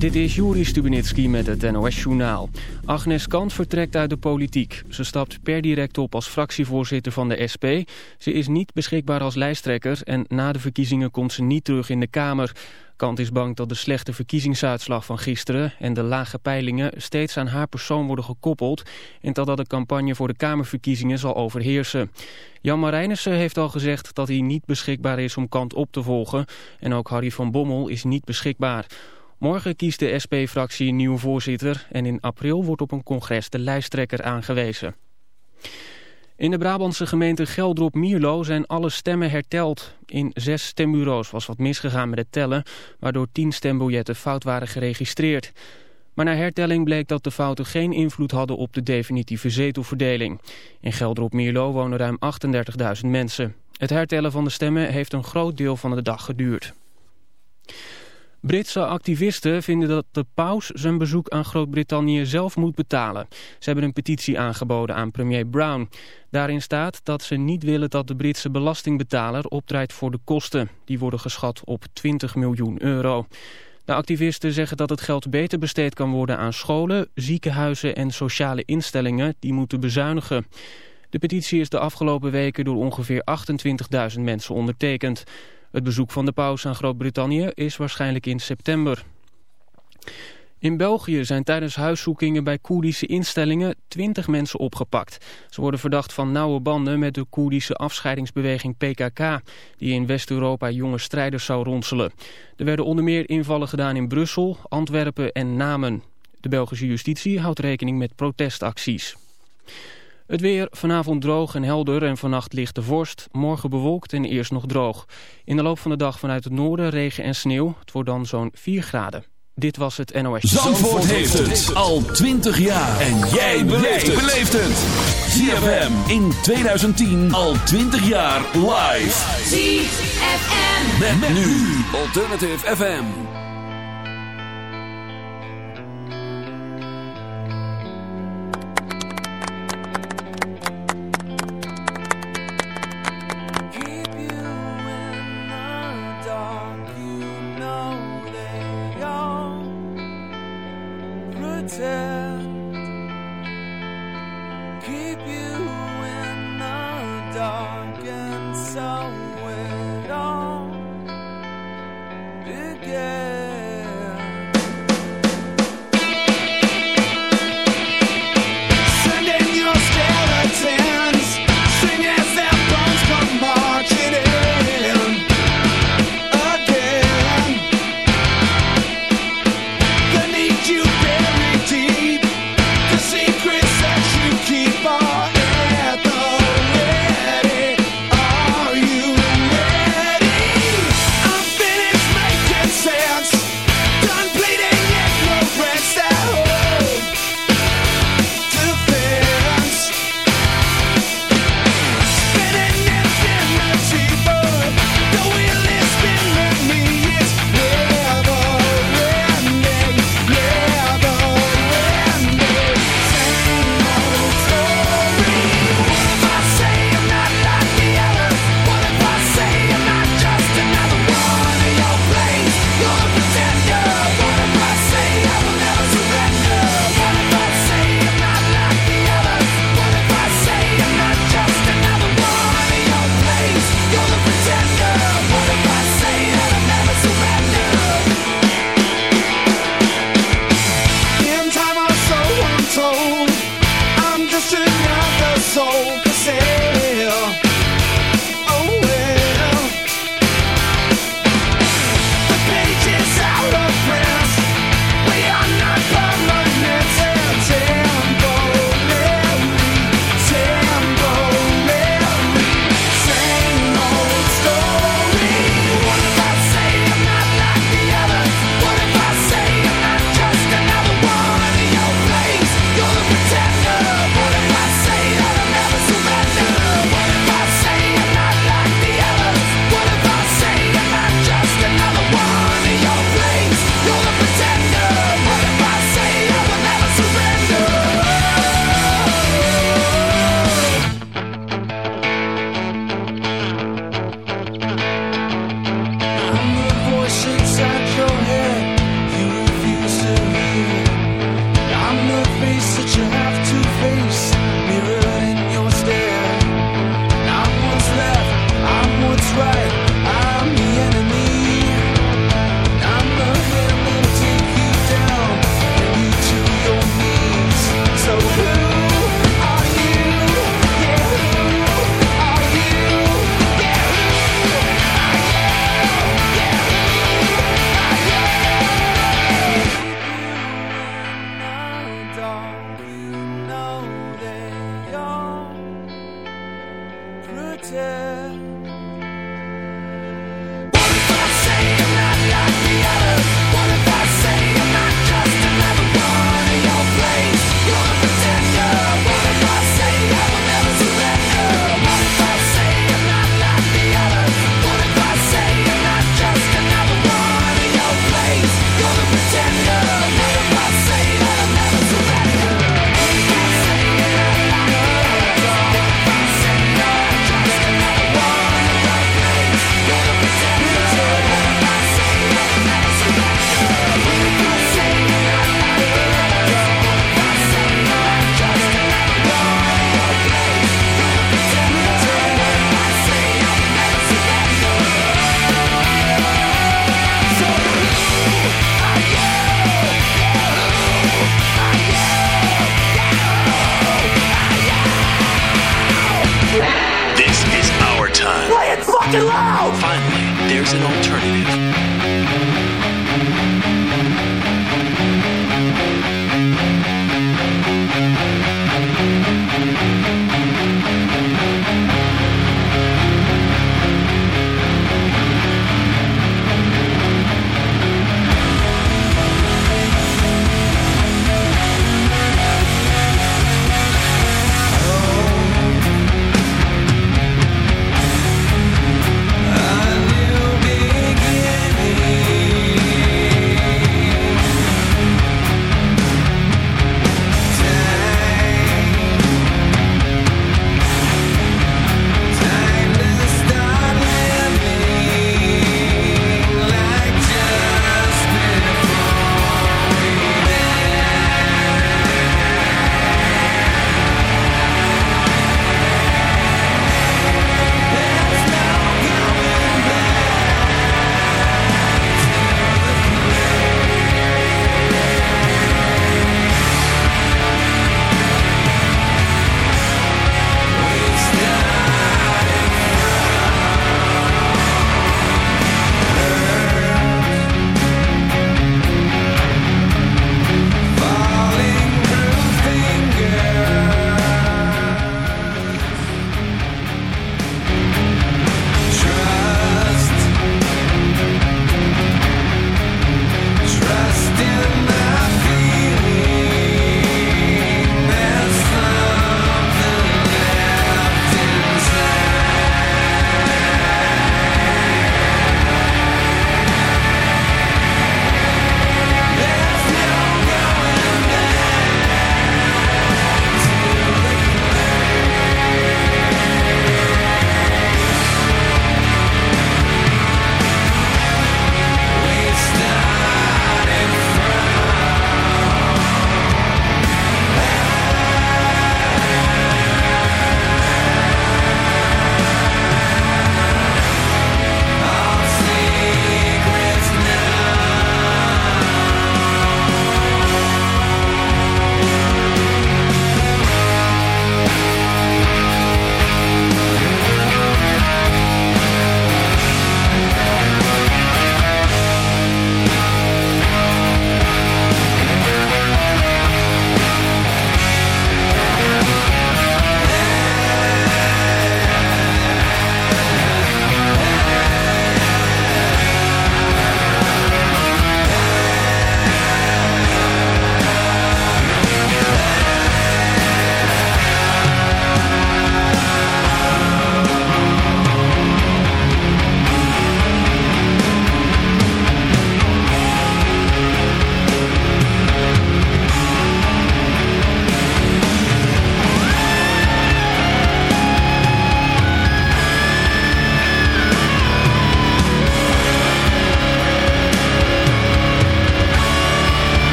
Dit is Juri Stubenitski met het NOS-journaal. Agnes Kant vertrekt uit de politiek. Ze stapt per direct op als fractievoorzitter van de SP. Ze is niet beschikbaar als lijsttrekker en na de verkiezingen komt ze niet terug in de Kamer. Kant is bang dat de slechte verkiezingsuitslag van gisteren en de lage peilingen steeds aan haar persoon worden gekoppeld en dat dat de campagne voor de Kamerverkiezingen zal overheersen. Jan Marijnissen heeft al gezegd dat hij niet beschikbaar is om Kant op te volgen en ook Harry van Bommel is niet beschikbaar. Morgen kiest de SP-fractie een voorzitter en in april wordt op een congres de lijsttrekker aangewezen. In de Brabantse gemeente Geldrop-Mierlo zijn alle stemmen herteld. In zes stembureaus was wat misgegaan met het tellen, waardoor tien stembiljetten fout waren geregistreerd. Maar na hertelling bleek dat de fouten geen invloed hadden op de definitieve zetelverdeling. In Geldrop-Mierlo wonen ruim 38.000 mensen. Het hertellen van de stemmen heeft een groot deel van de dag geduurd. Britse activisten vinden dat de paus zijn bezoek aan Groot-Brittannië zelf moet betalen. Ze hebben een petitie aangeboden aan premier Brown. Daarin staat dat ze niet willen dat de Britse belastingbetaler opdraait voor de kosten. Die worden geschat op 20 miljoen euro. De activisten zeggen dat het geld beter besteed kan worden aan scholen, ziekenhuizen en sociale instellingen die moeten bezuinigen. De petitie is de afgelopen weken door ongeveer 28.000 mensen ondertekend. Het bezoek van de paus aan Groot-Brittannië is waarschijnlijk in september. In België zijn tijdens huiszoekingen bij Koerdische instellingen 20 mensen opgepakt. Ze worden verdacht van nauwe banden met de Koerdische afscheidingsbeweging PKK... die in West-Europa jonge strijders zou ronselen. Er werden onder meer invallen gedaan in Brussel, Antwerpen en Namen. De Belgische justitie houdt rekening met protestacties. Het weer vanavond droog en helder en vannacht ligt de vorst. Morgen bewolkt en eerst nog droog. In de loop van de dag vanuit het noorden regen en sneeuw. Het wordt dan zo'n 4 graden. Dit was het NOS. Zandvoort, heeft het al 20 jaar. En jij beleeft het. ZFM in 2010 al 20 jaar live. ZFM. Met, met nu Alternative FM.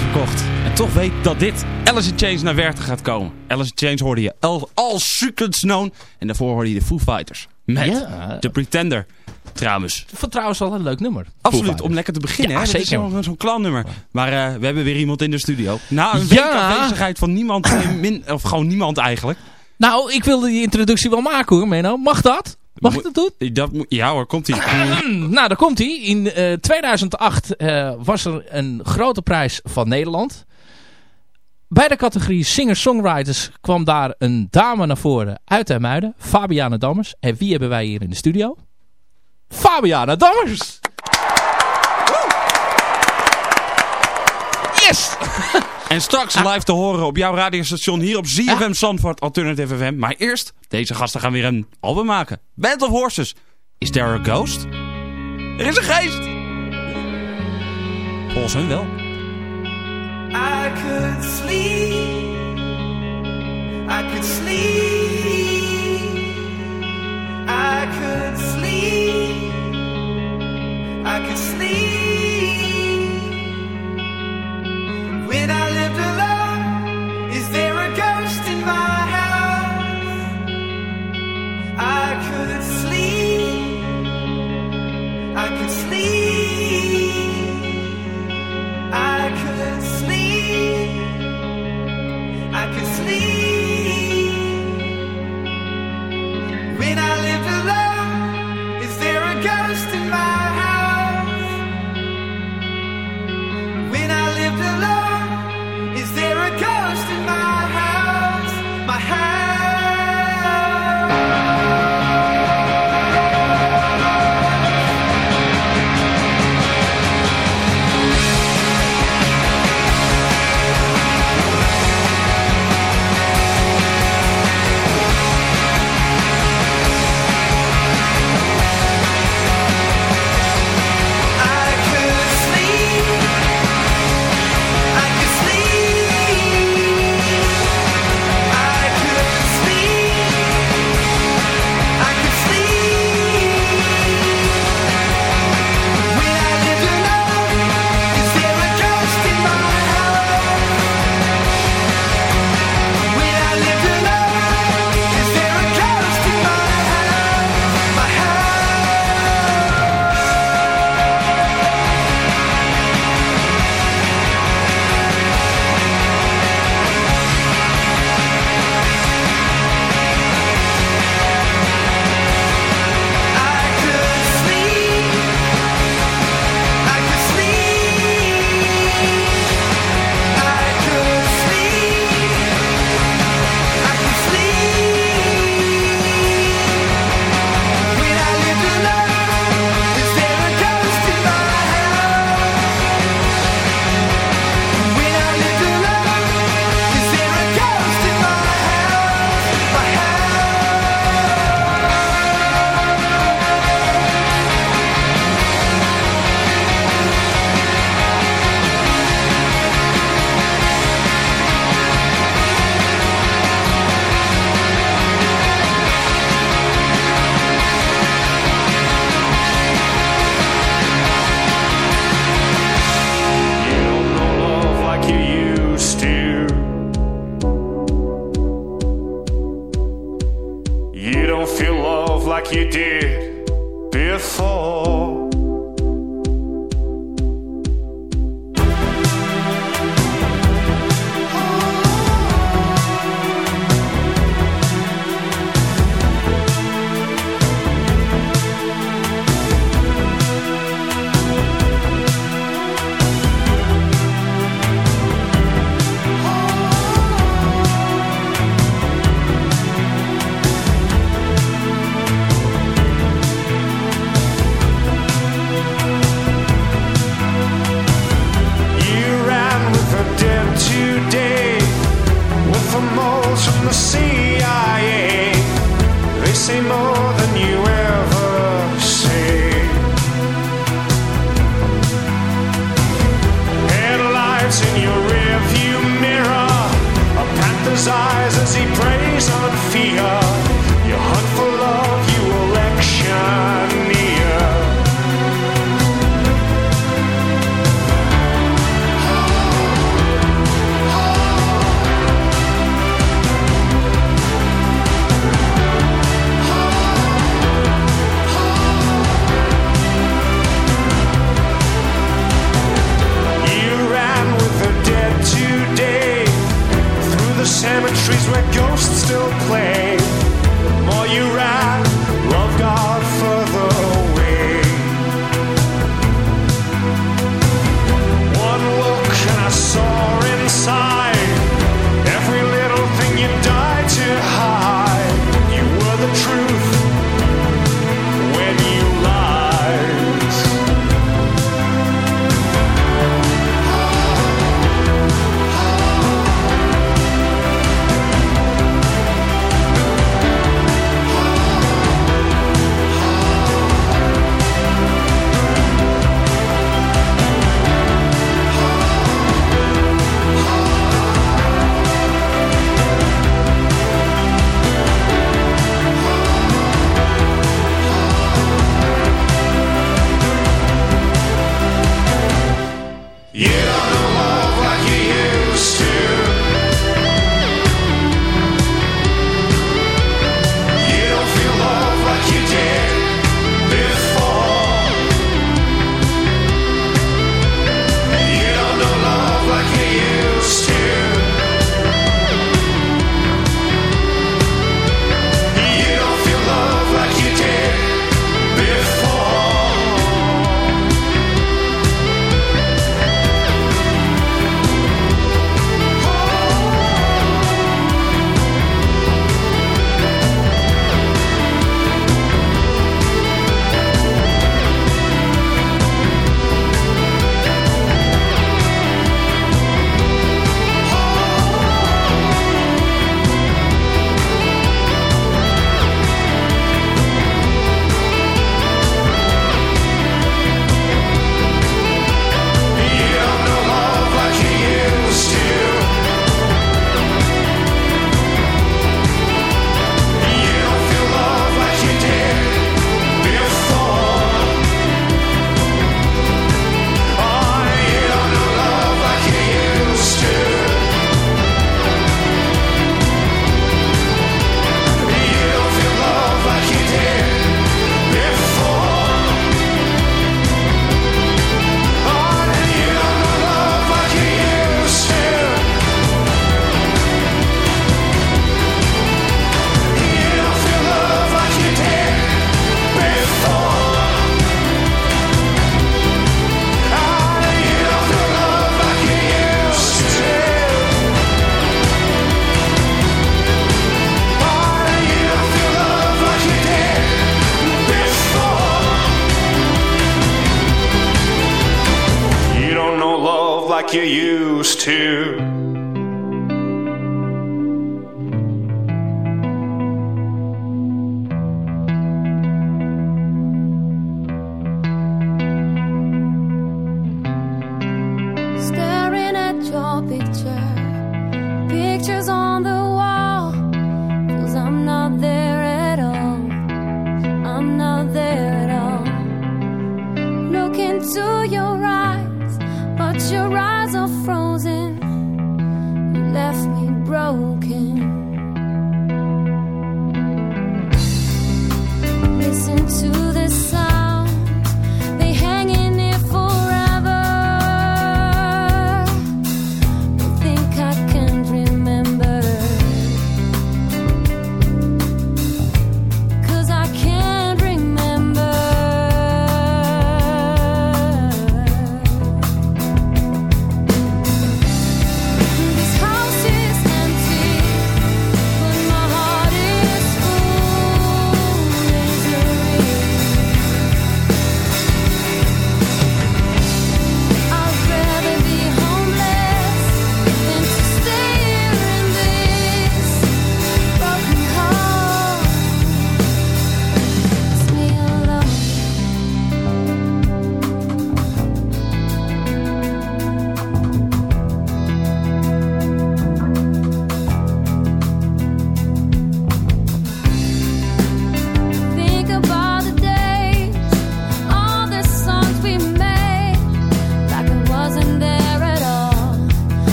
Uitverkocht. En toch weet dat dit Alice in Chains naar Werchter gaat komen. Alice in Chains hoorde je All, All Secrets Known. En daarvoor hoorde je de Foo Fighters. Met Ja. The Pretender. Trouwens. Vond trouwens wel een leuk nummer. Absoluut, om lekker te beginnen. Ja, hè? Dat is zeker. zo'n zo'n klannummer. Maar eh, we hebben weer iemand in de studio. Na een week Ja. afwezigheid van niemand, min, of gewoon niemand eigenlijk. Nou, ik wilde die introductie wel maken hoor, Menno. Mag dat? Mag ik dat doen? Dat, moet- ja hoor, komt ie. Nou, daar komt hij. In eh, 2008 eh, was er een grote prijs van Nederland. Bij de categorie singer-songwriters kwam daar een dame naar voren uit Hermuiden. Fabiana Dammers. En wie hebben wij hier in de studio? Fabiana Dammers! Yes! En straks live te horen op jouw radiostation hier op ZFM Zandvoort Alternative FM. Maar eerst, deze gasten gaan weer een album maken. Band of Horses. Is there a ghost? Er is een geest! Volgens hun wel. I could sleep. I could sleep. I could sleep. I could sleep. I lived alone, is there a ghost in my house? I could sleep. I could sleep, I could sleep, I could sleep. When I lived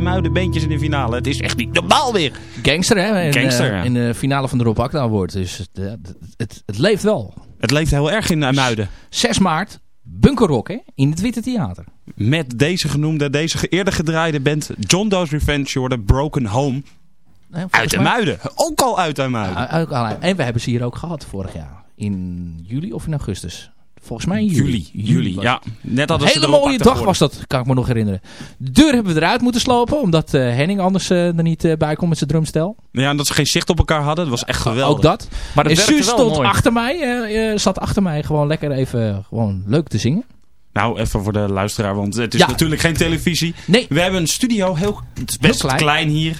weer IJmuiden beentjes in de finale. Het is echt niet normaal weer. Gangster, hè? In, Gangster, eh, ja. in de finale van de Rob Akda Award. Dus het, eh, het, het, het leeft wel. Het leeft heel erg in IJmuiden. 6 maart, Bunkerrock, hè? In het Witte Theater. Met deze genoemde, deze eerder gedraaide band John Doe's Revenge, je Broken Home. Nee, Uit mij- IJmuiden. Ook al uit IJmuiden. Ja, uit- uit- En we hebben ze hier ook gehad vorig jaar. In juli of in augustus? Volgens mij juli. Juli, ja. Net Een hadden hele mooie dag was dat, kan ik me nog herinneren. De deur hebben we eruit moeten slopen, omdat eh, Henning anders eh, er niet eh, bij komt met zijn drumstel. Ja, en dat ze geen zicht op elkaar hadden. Dat was echt geweldig. Ook dat. Maar en Suus stond mooi. achter mij, zat achter mij gewoon lekker even gewoon leuk te zingen. Nou, even voor de luisteraar, want het is Ja. natuurlijk geen televisie. Nee. We hebben een studio, heel, het is best Heel klein. klein. hier.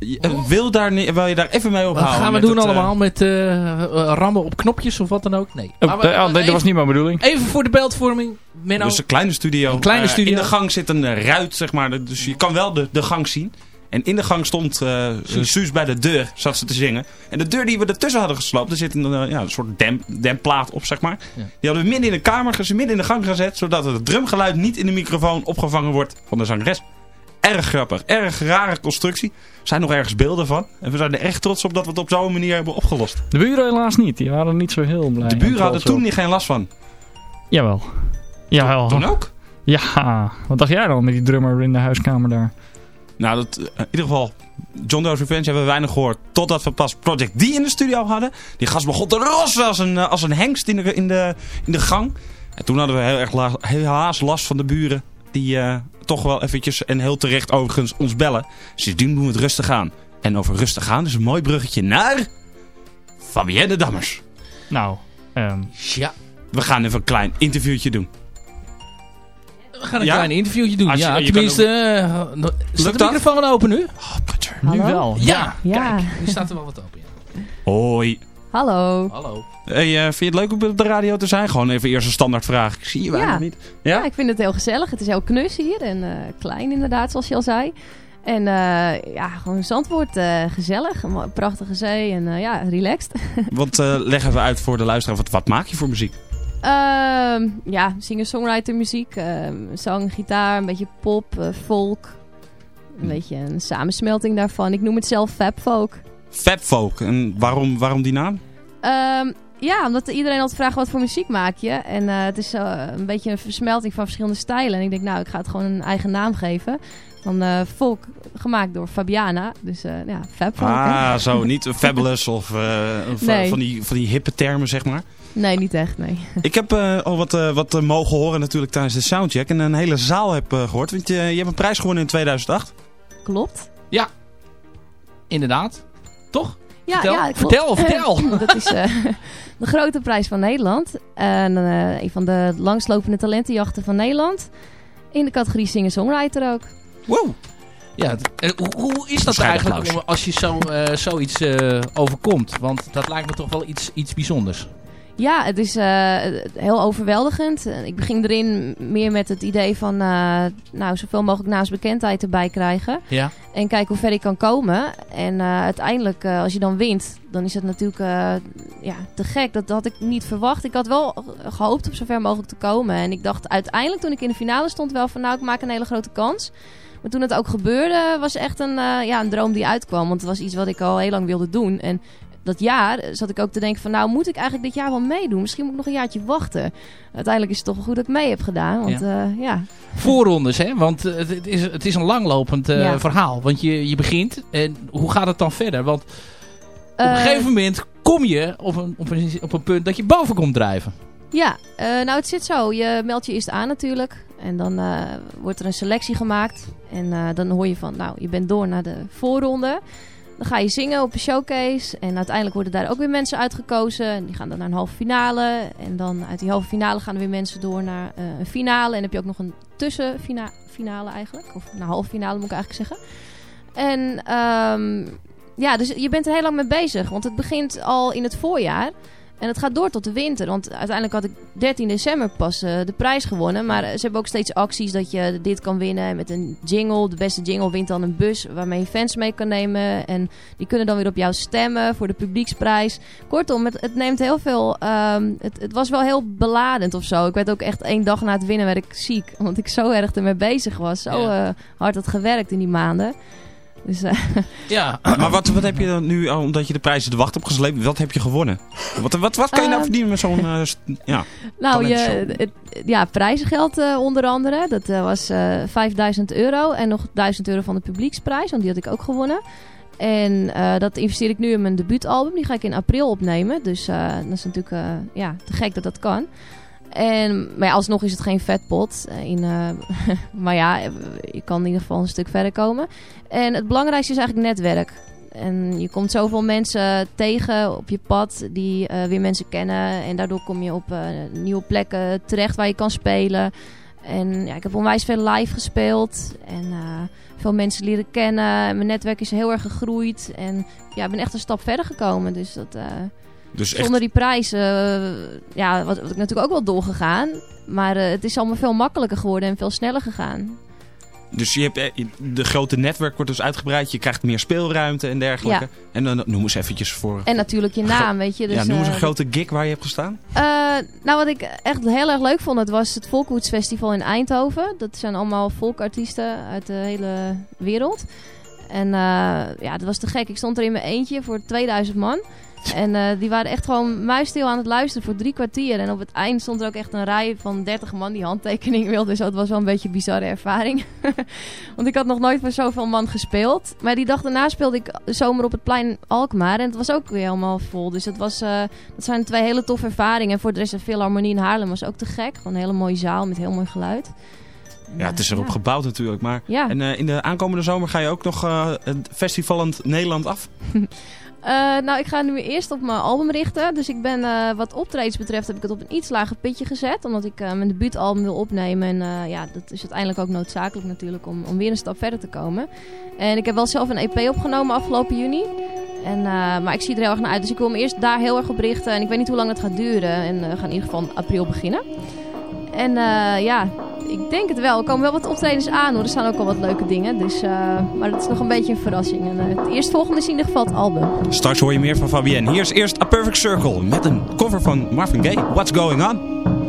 Eh, wil, daar, wil je daar even mee Wat ophouden? gaan we doen het, eh, allemaal? Met eh, eh, rammen op knopjes of wat dan ook? Nee. Oh, we- nee, dat even, was niet mijn bedoeling. even voor de beeldvorming. Menno. Dus een kleine studio. Een kleine studio. in de gang zit een ruit, zeg maar. Dus je kan wel de, de gang zien. En in de gang stond eh Suus bij de deur, zat ze te zingen. En de deur die we ertussen hadden gesloopt, er zit een, ja, een soort demp, dempplaat op, zeg maar. Ja. Die hadden we midden in de kamer, gezet, midden in de gang gezet, zodat het drumgeluid niet in de microfoon opgevangen wordt van de zangeres. Erg grappig, erg rare constructie. Er zijn nog ergens beelden van. En we zijn er echt trots op dat we het op zo'n manier hebben opgelost. De buren helaas niet. Die waren niet zo heel blij. De en buren hadden toen niet geen last van. Jawel. Jawel. Toen ook? Ja. Wat dacht jij dan met die drummer in de huiskamer daar? Nou, dat, eh, in ieder geval, John Doe's Revenge hebben we weinig gehoord. Totdat we pas Project D in de studio hadden. Die gast begon te rossen als een, eh, als een hengst in de, in, de, in de gang. En toen hadden we heel erg la- helaas last van de buren. Die eh, toch wel eventjes, en heel terecht overigens, ons bellen. Sindsdien doen we het rustig aan. En over rustig aan is een mooi bruggetje naar... Fabienne Dammers. Nou, ehm, Ja, We gaan even een klein interviewtje doen. we gaan een Ja? klein interviewtje doen. Je- ja, je tenminste, eh, no- staat Lukt de microfoon open nu? Oh, putter. nu wel. Ja, Ja. kijk, nu staat er wel wat open. Ja. Hoi. Hallo. Hallo. Hey, eh, vind je het leuk om op de radio te zijn? Gewoon even eerst een standaard vraag. Ik zie je bijna Ja. niet. Ja? Ja? ik vind het heel gezellig. Het is heel knus hier en eh, klein inderdaad, zoals je al zei. En eh, ja, gewoon Zandvoort, eh, gezellig. Een prachtige zee en eh, ja, relaxed. Want eh, leg even uit voor de luisteraar, wat, wat maak je voor muziek? Ehm, ja, singer-songwriter muziek. ehm, zang, gitaar, een beetje pop, folk. Een beetje een samensmelting daarvan. Ik noem het zelf fab folk. Fabfolk. En waarom, waarom die naam? Ehm, ja, omdat iedereen altijd vraagt wat voor muziek maak je. En eh, het is eh, een beetje een versmelting van verschillende stijlen. En ik denk, nou, ik ga het gewoon een eigen naam geven. Van eh folk, gemaakt door Fabiana. Dus eh, ja, fab folk. hè? Ah, zo. Niet fabulous of eh, Nee. van, die, van die hippe termen, zeg maar. Nee, niet echt, nee. Ik heb eh, al wat, wat mogen horen natuurlijk tijdens de soundcheck. En een hele zaal heb eh, gehoord. Want je, je hebt een prijs gewonnen in 2008. Klopt. Inderdaad. Toch? Ja, Vertel, ja, vertel, vertel. Dat is eh, de grote prijs van Nederland. En eh, een van de langslopende talentenjachten van Nederland. In de categorie singer-songwriter ook. Wow. Ja, en hoe, hoe is dat eigenlijk als je zo, eh, zoiets eh, overkomt? Want dat lijkt me toch wel iets, iets bijzonders. Ja, het is eh, heel overweldigend. Eh, Ik begin erin meer met het idee van uh, nou, zoveel mogelijk naamsbekendheid erbij krijgen. Ja. En kijken hoe ver ik kan komen. En uh, uiteindelijk, als je dan wint, dan is het natuurlijk ja, te gek. Dat, dat had ik niet verwacht. Ik had wel gehoopt om zover mogelijk te komen. En ik dacht uiteindelijk, toen ik in de finale stond, wel van nou, ik maak een hele grote kans. Maar toen het ook gebeurde, was echt een, uh, ja, een droom die uitkwam. Want het was iets wat ik al heel lang wilde doen. En dat jaar zat ik ook te denken van... nou, moet ik eigenlijk dit jaar wel meedoen? Misschien moet ik nog een jaartje wachten. Uiteindelijk is het toch wel goed dat ik mee heb gedaan. Want ja... Uh, ja. Voorrondes, hè? Want uh, het, is, het is een langlopend uh, ja. verhaal. Want je, je begint en hoe gaat het dan verder? Want op een gegeven moment kom je op een, op, een, op een punt dat je boven komt drijven. Ja, nou het zit zo. Je meldt je eerst aan natuurlijk. En dan uh, wordt er een selectie gemaakt. En uh, dan hoor je van, nou, je bent door naar de voorronde. Dan ga je zingen op een showcase. En uiteindelijk worden daar ook weer mensen uitgekozen. En die gaan dan naar een halve finale. En dan uit die halve finale gaan er weer mensen door naar uh, een finale. En heb je ook nog een tussenfinale eigenlijk. Of een halve finale moet ik eigenlijk zeggen. En um, ja, dus je bent er heel lang mee bezig. Want het begint al in het voorjaar. En het gaat door tot de winter. Want uiteindelijk had ik 13 december pas eh, de prijs gewonnen. Maar eh, ze hebben ook steeds acties dat je dit kan winnen. Met een jingle. De beste jingle wint dan een bus waarmee je fans mee kan nemen. En die kunnen dan weer op jou stemmen voor de publieksprijs. Kortom, het, het neemt heel veel... ehm, het, het was wel heel beladend of zo. Ik werd ook echt één dag na het winnen werd ik ziek. Omdat ik zo erg ermee bezig was. Zo eh, hard had gewerkt in die maanden. Dus eh, Ja, Maar wat, wat heb je dan nu, omdat je de prijzen de wacht hebt gesleept, wat heb je gewonnen? Wat, wat, wat kan je nou Ehm. verdienen met zo'n... eh, ja. Nou, je, het, ja, prijzengeld eh, onder andere. Dat was eh 5000 euro. En nog 1000 euro van de publieksprijs, want die had ik ook gewonnen. En eh, dat investeer ik nu in mijn debuutalbum. Die ga ik in april opnemen. Dus eh, dat is natuurlijk eh, ja, te gek dat dat kan. En, maar alsnog is het geen vetpot. eh, In, eh, maar ja, je kan in ieder geval een stuk verder komen. En het belangrijkste is eigenlijk netwerk. En je komt zoveel mensen tegen op je pad die eh, weer mensen kennen. En daardoor kom je op nieuwe plekken terecht waar je kan spelen. En ja, ik heb onwijs veel live gespeeld. En veel mensen leren kennen. En mijn netwerk is heel erg gegroeid. En ja, ik ben echt een stap verder gekomen. Dus dat, Dus echt, zonder die prijs, ja, wat, wat ik natuurlijk ook wel doorgegaan. Maar eh, het is allemaal veel makkelijker geworden en veel sneller gegaan. dus je hebt, eh, de grote netwerk wordt dus uitgebreid. Je krijgt meer speelruimte en dergelijke. En dan noem eens eventjes voor... En natuurlijk je naam, weet je. Dus, ja, noem eens een eh, grote gig waar je hebt gestaan. Nou, wat ik echt heel erg leuk vond, het was het Volkwoodsfestival in Eindhoven. Dat zijn allemaal volkartiesten uit de hele wereld. En ja, dat was te gek. Ik stond er in mijn eentje voor 2000 man. En eh, die waren echt gewoon muisstil aan het luisteren voor drie kwartier. En op het eind stond er ook echt een rij van 30 man die handtekening wilden. Dus dat was wel een beetje een bizarre ervaring. Want ik had nog nooit voor zoveel man gespeeld. Maar die dag daarna speelde ik zomer op het plein Alkmaar. En het was ook weer helemaal vol. Dus het was, eh, dat zijn twee hele toffe ervaringen. En voor de rest de Philharmonie in Haarlem was ook te gek. Gewoon een hele mooie zaal met heel mooi geluid. Ja, het is erop ja. gebouwd natuurlijk. Maar... Ja. En eh, in de aankomende zomer ga je ook nog het festivalend Nederland af? Eh, nou, ik ga nu eerst op mijn album richten. Dus ik ben, eh, wat optredens betreft, heb ik het op een iets lager pitje gezet. Omdat ik eh, mijn debuutalbum wil opnemen. En ja, dat is uiteindelijk ook noodzakelijk natuurlijk om, om weer een stap verder te komen. En ik heb wel zelf een EP opgenomen afgelopen juni. En, maar ik zie er heel erg naar uit. Dus ik wil me eerst daar heel erg op richten. En ik weet niet hoe lang het gaat duren. En we gaan in ieder geval april beginnen. En ja, ik denk het wel. Er komen wel wat optredens aan hoor. Er staan ook al wat leuke dingen. Dus, eh, maar het is nog een beetje een verrassing. En, eh, het eerstvolgende is in ieder geval het album. Straks hoor je meer van Fabienne. Hier is eerst A Perfect Circle met een cover van Marvin Gaye. What's Going On?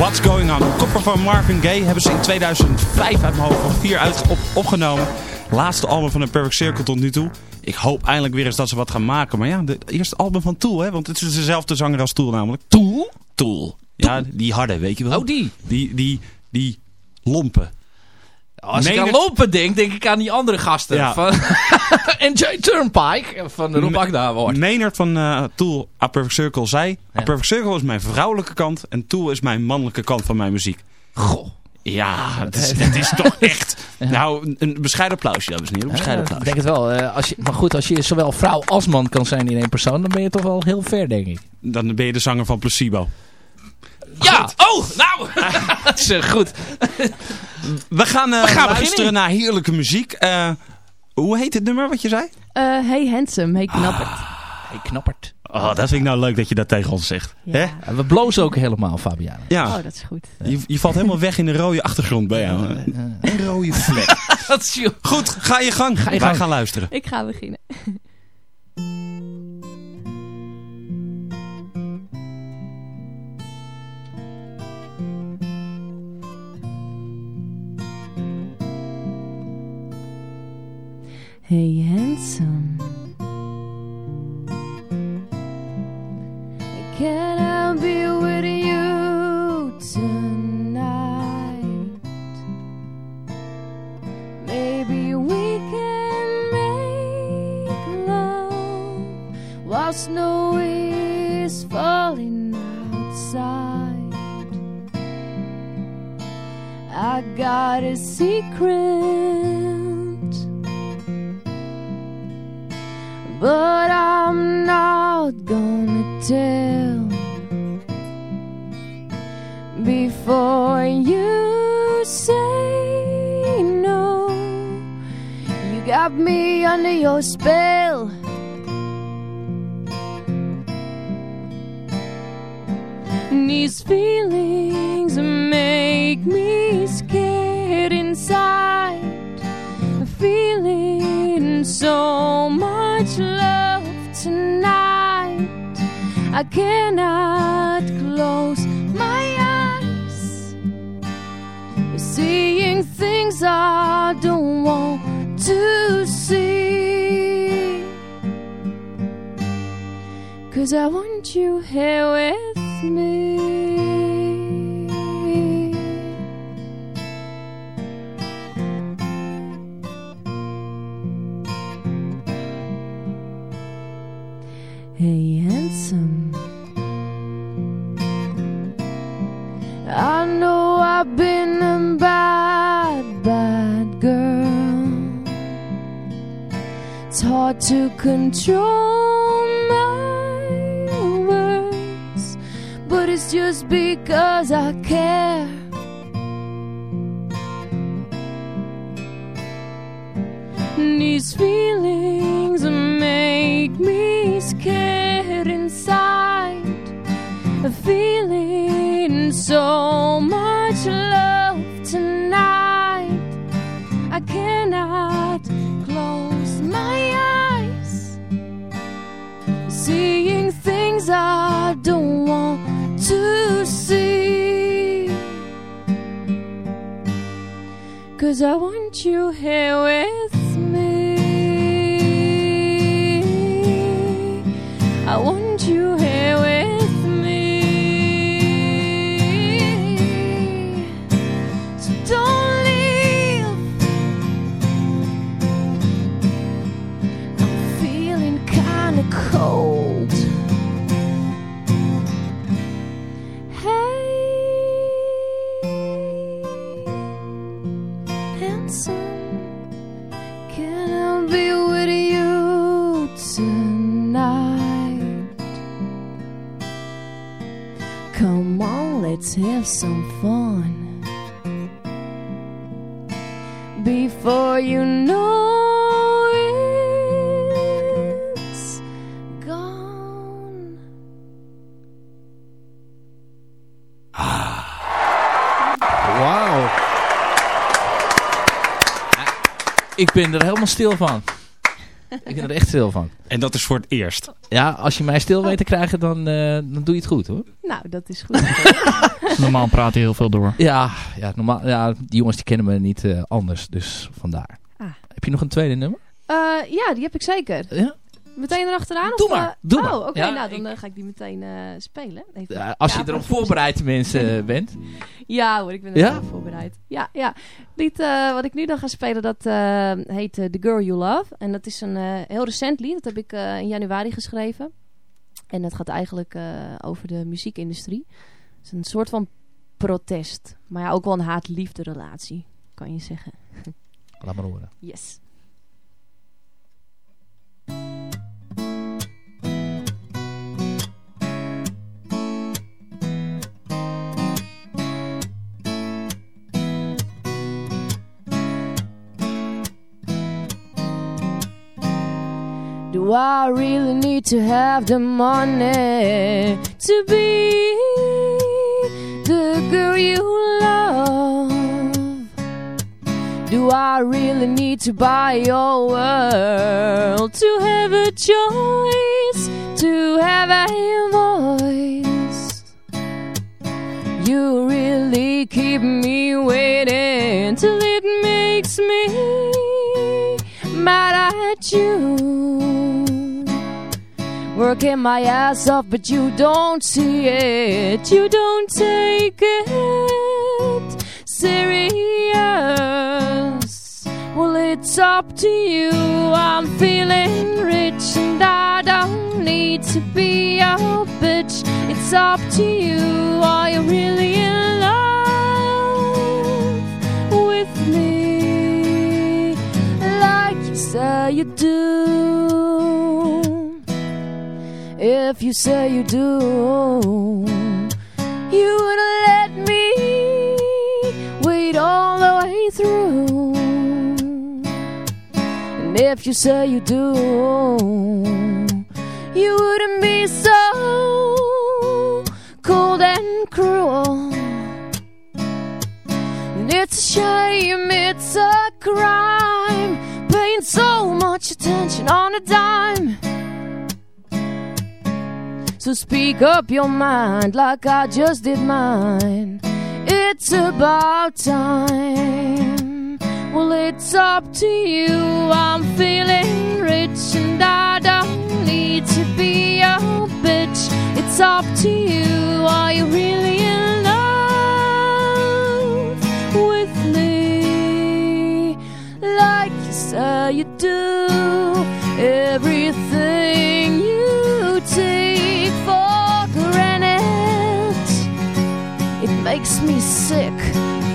What's Going On. Een kopper van Marvin Gaye hebben ze in 2005 uit mijn hoofd of 4 uit op, opgenomen. Laatste album van de Perfect Circle tot nu toe. Ik hoop eindelijk weer eens dat ze wat gaan maken. Maar ja, de eerste album van Tool, hè? Want het is dezelfde zanger als Tool namelijk. Tool? Tool. Ja, die harde, weet je wel. Oh, die. Die, die, die lompen. Als ik Maynard- aan lopen denk, denk ik aan die andere gasten. Ja. Van NJ Turnpike van Rob wordt. Maynard van eh, Tool, A Perfect Circle, zei... A Perfect Circle is mijn vrouwelijke kant en Tool is mijn mannelijke kant van mijn muziek. Goh. Ja, het is, het is toch echt... Nou, een, bescheiden applausje, dames en heren. Een bescheiden ik denk het wel. Eh, als je, maar goed, als je zowel vrouw als man kan zijn in één persoon, dan ben je toch wel heel ver, denk ik. Dan ben je de zanger van Placebo. Ja! Oh, nou! Dat is eh, goed. We gaan, eh, We gaan luisteren beginnen. naar heerlijke muziek. Eh, hoe heet het nummer wat je zei? Eh, hey handsome, hey knappert. Hey, knappert. Oh, dat vind ik nou leuk dat je dat tegen ons zegt. Ja. Hè? We blozen ook helemaal, Fabiana. Ja, Oh, dat is goed. je, je valt helemaal weg in de rode achtergrond bij jou. Een rode vlek. Dat is. Goed, ga je gang. Ga je Wij gang. gaan luisteren. Ik ga beginnen. Hey handsome Can I be with you tonight? Maybe we can make love while snow is falling outside. I got a secret, but I'm not gonna tell before you say no. You got me under your spell. These feelings make me scared inside. So much love tonight. I cannot close my eyes. Seeing things I don't want to see. Cause I want you here with me. Control my words, but it's just because I care. Ik ben er helemaal stil van. Ik ben er echt stil van. En dat is voor het eerst. Ja, als je mij stil weet te krijgen, dan, eh, dan doe je het goed hoor. Nou, dat is goed. Normaal praat hij heel veel door. Ja, ja, normaal, ja die jongens die kennen me niet eh, anders, dus vandaar. Ah. Heb je nog een tweede nummer? Eh, ja, die heb ik zeker. Ja? Meteen erachteraan? Doe of, maar, eh, doe oh, maar. oké. Ja, nou, dan ik- eh, ga ik die meteen eh, spelen. Even. Ja, als je erop voorbereid mensen bent. Ja hoor, ik ben er Ja? voorbereid. Ja, ja. Lied wat ik nu dan ga spelen, dat heet The Girl You Love. En dat is een heel recent lied. Dat heb ik in januari geschreven. En dat gaat eigenlijk over de muziekindustrie. Het is een soort van protest. Maar ja, ook wel een haat-liefde relatie, kan je zeggen. Laat maar horen. Yes. Do I really need to have the money to be the girl you love? Do I really need to buy your world to have a choice, to have a voice? You really keep me waiting till it makes me mad at you. Working my ass off, but you don't see it. You don't take it serious. Well, it's up to you. I'm feeling rich and I don't need to be a bitch. It's up to you. Are you really in love with me? Like you say you do. If you say you do, you would let me wait all the way through. And if you say you do, you wouldn't be so cold and cruel. And it's a shame, it's a crime, paying so much attention on a dime. So speak up your mind like I just did mine. It's about time. Well, it's up to you. I'm feeling rich and I don't need to be a bitch. It's up to you. Are you really in love with me? Like you say you do. Everything makes me sick,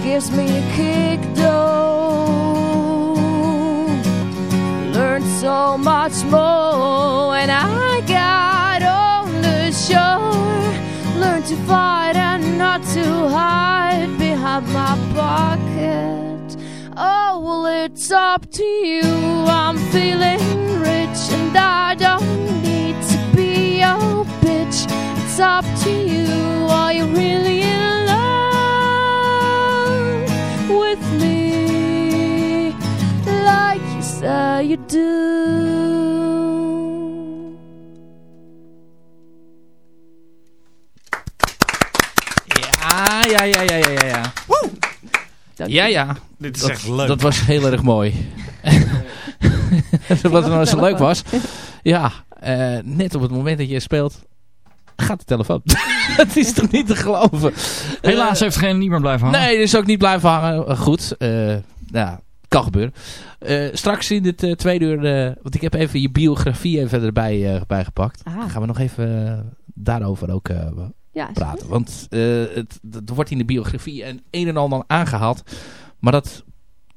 gives me a kick though. Learned so much more when I got on the shore. Learned to fight and not to hide behind my pocket. Oh, well, it's up to you. I'm feeling rich and I don't need to do. Ja, ja, ja, ja, ja, ja. ja. Dank Ja, ja. Dit is Dat- echt leuk. Dat was heel erg mooi. Wat nou zo leuk was. Ja, eh, net op het moment dat je speelt, gaat de telefoon. Het is toch niet te geloven. Helaas heeft geen niet meer blijven hangen. Nee, dus ook niet blijven hangen. Goed, eh, ja, kan gebeuren. Eh, straks in het eh, tweede uur, eh, want ik heb even je biografie even erbij eh, bij gepakt. Ah. Dan gaan we nog even daarover ook Ja, praten. Want het, het wordt in de biografie een een en ander aangehaald. Maar dat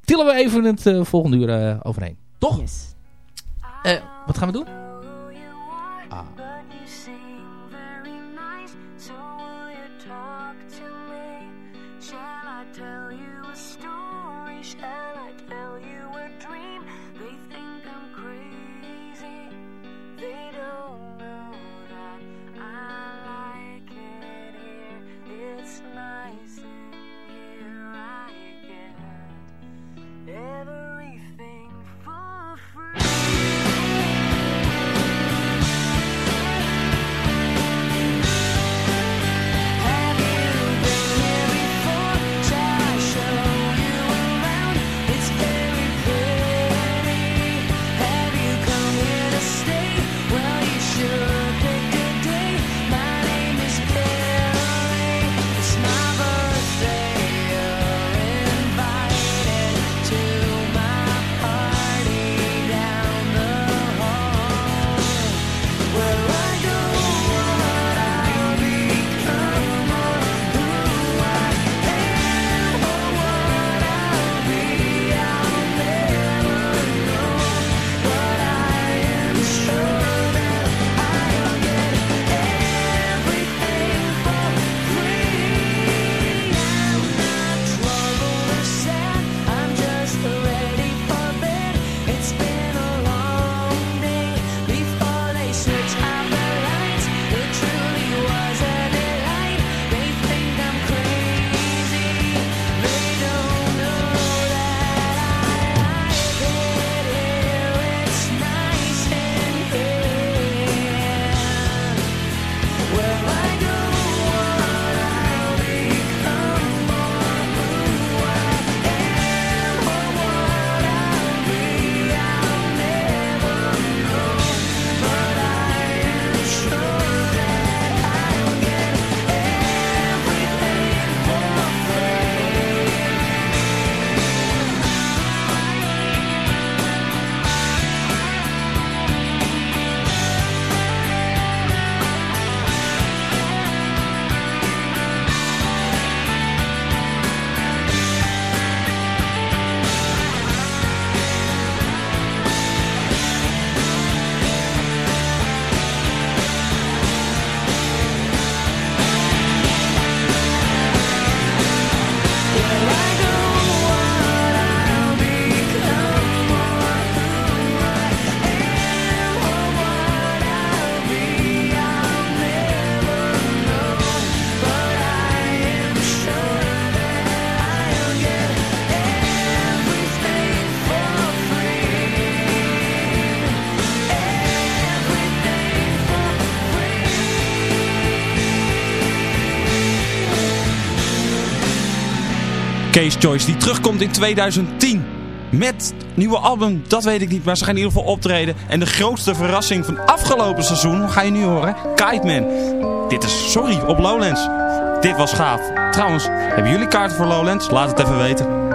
tillen we even het volgende uur overheen. Toch? Yes. Wat gaan we doen? Choice die terugkomt in 2010. Met nieuwe album, dat weet ik niet, maar ze gaan in ieder geval optreden. En de grootste verrassing van afgelopen seizoen, ga je nu horen? Kite Man. Dit is Sorry op Lowlands. Dit was gaaf. Trouwens, hebben jullie kaarten voor Lowlands? Laat het even weten.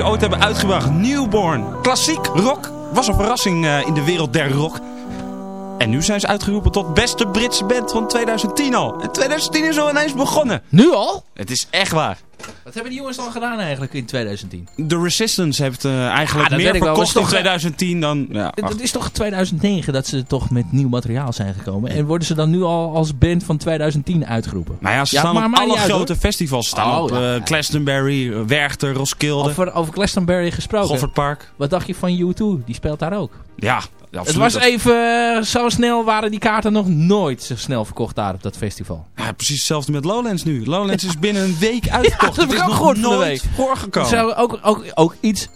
Ze ooit hebben uitgebracht. Newborn. Klassiek rock. Was een verrassing eh, in de wereld der rock. En nu zijn ze uitgeroepen tot beste Britse band van 2010 al. En 2010 is al ineens begonnen. Nu al? Het is echt waar. Wat hebben die jongens al gedaan eigenlijk in 2010? The Resistance heeft eh, eigenlijk meer verkocht in is toch, 2010 dan... Ja. Het is toch 2009 dat ze toch met nieuw materiaal zijn gekomen. En worden ze dan nu al als band van 2010 uitgeroepen? Nou ja, ze Ja, staan maar op alle uit, grote festivals. Staan Oh, Glastonbury, Werchter, Roskilde, Over, over Glastonbury gesproken. Goffertpark. Wat dacht je van U2? Die speelt daar ook. Ja, absoluut. Het was even eh, zo snel waren die kaarten nog nooit zo snel verkocht daar op dat festival. Ja, precies hetzelfde met Lowlands nu. Lowlands is binnen een week uitverkocht. dat heb Het ik is ook nog nooit voorgekomen. Zou ook, ook, ook iets